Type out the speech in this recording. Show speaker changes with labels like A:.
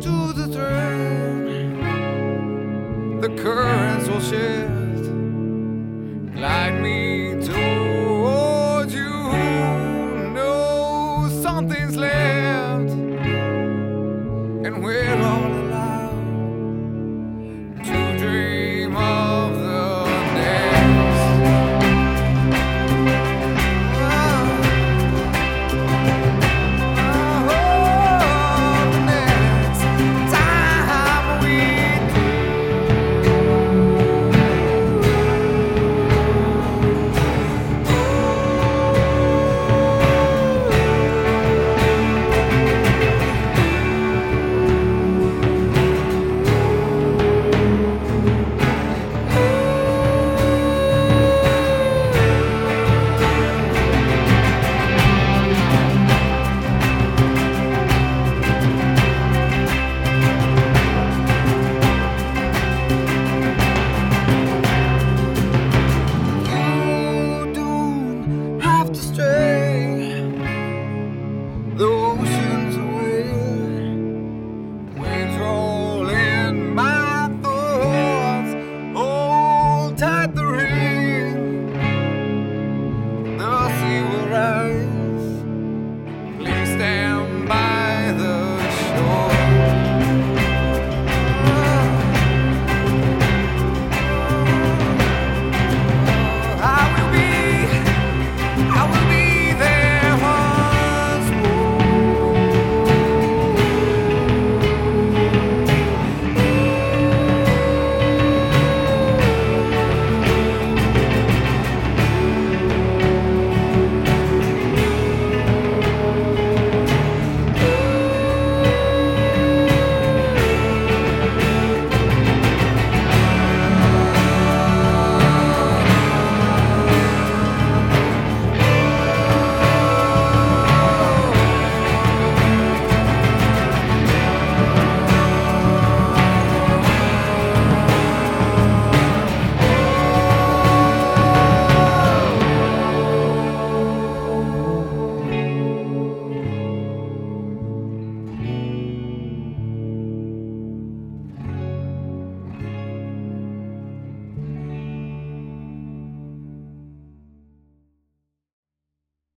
A: to the throne. The currents will shift, glide me towards you. No, something's left, and we're You don't